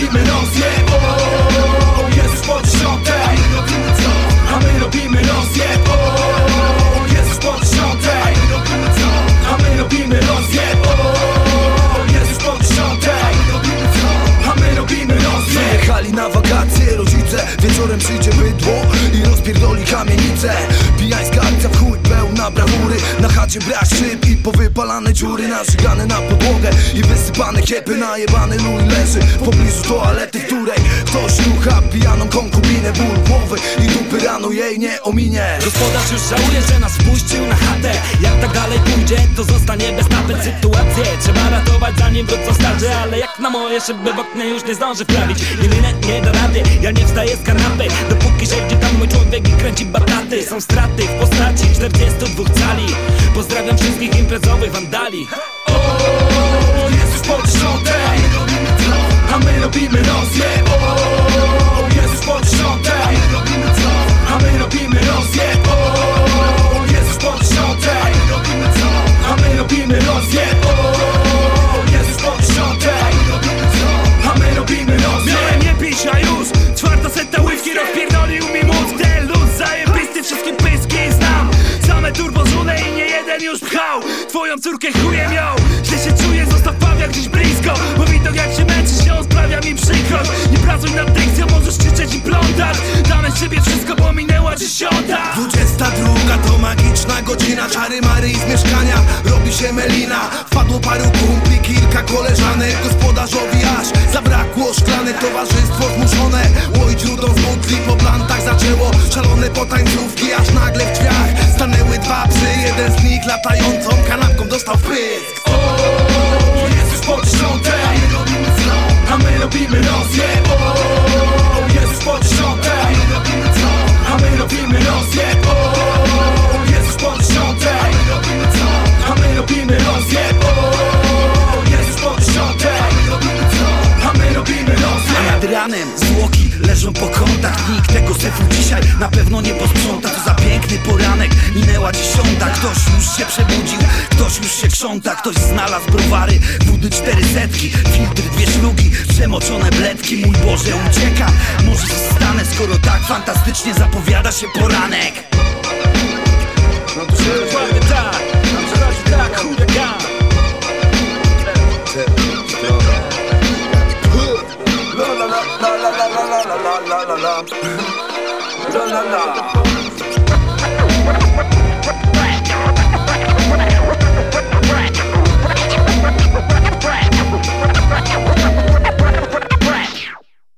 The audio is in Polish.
robimy Rosję O, Jezus pod środek A my robimy Rosję O, o Jezus pod środek A my robimy Rosję o Jezus pod środek A my robimy Rosję Jechali na wakacje rodzice. Wieczorem przyjdzie bydło I rozpierdoli kamienicę brawury Na chacie brak szyb i powypalane dziury. Narzygane na podłogę i wysypane kiepy. Najebany luj leży w pobliżu toalety, której Ktoś rucha pijaną konkubinę. Ból głowy i dupy rano jej nie ominie. Gospodarz już żałuje, że nas wpuścił na chatę. Jak tak dalej pójdzie, to zostanie bez tapet. Sytuację trzeba ratować zanim wrócą starzy Ale jak na moje szyby w oknie już nie zdąży wprawić. Jedyne nie da rady, ja nie wstaję z kanapy. Dopóki siedzi tam mój człowiek i kręci bataty. Są straty w postaci 42 cali. Pozdrawiam wszystkich imprezowych wandali. O, już po dziesiątej A my robimy rozjeb O, już po dziesiątej A my robimy rozjeb jeden już pchał. Twoją córkę chujem ją Źle się czuję, zostaw Pawia gdzieś blisko. Bo widok jak się męczysz, ją sprawia mi przykrość. Nie pracuj nad dykcją, możesz krzyczeć i plątać. Damy z siebie wszystko, bo minęła dziesiąta Dwudziesta druga to magiczna godzina. Czary mary z mieszkania robi się melina. Wpadło paru kumpli, kilka koleżanek. Gospodarzowi aż zabrakło szklane Towarzystwo w pysk. O, jest już po A my robimy rozjeb O, jest już po a my robimy rozjeb O, jest już po A my robimy rozjeb O, jest już po A my robimy rozjeb A nad ranem zwłoki leżą po kątach. Nikt tego sefu dzisiaj na pewno nie posprząta. To za piękny poranek, minęła dziesiąta. Ktoś już się przebudził, ktoś już się krząta Ktoś znalazł browary, budy cztery setki Filtry, dwie szlugi, przemoczone bledki. Mój Boże, uciekam, może zostanę Skoro tak fantastycznie zapowiada się poranek. Dokładnie tak, przychodzi tak, huragan La la la la la la la la la la la la. La la la